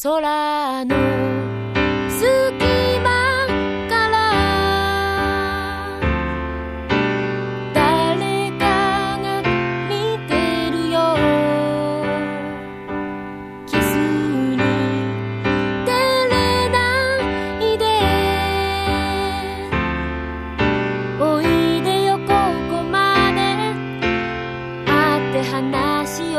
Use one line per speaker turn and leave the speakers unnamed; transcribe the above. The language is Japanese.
空の隙間から誰かが見てるよ。キスに照れないでおいでよ。ここまで会って話を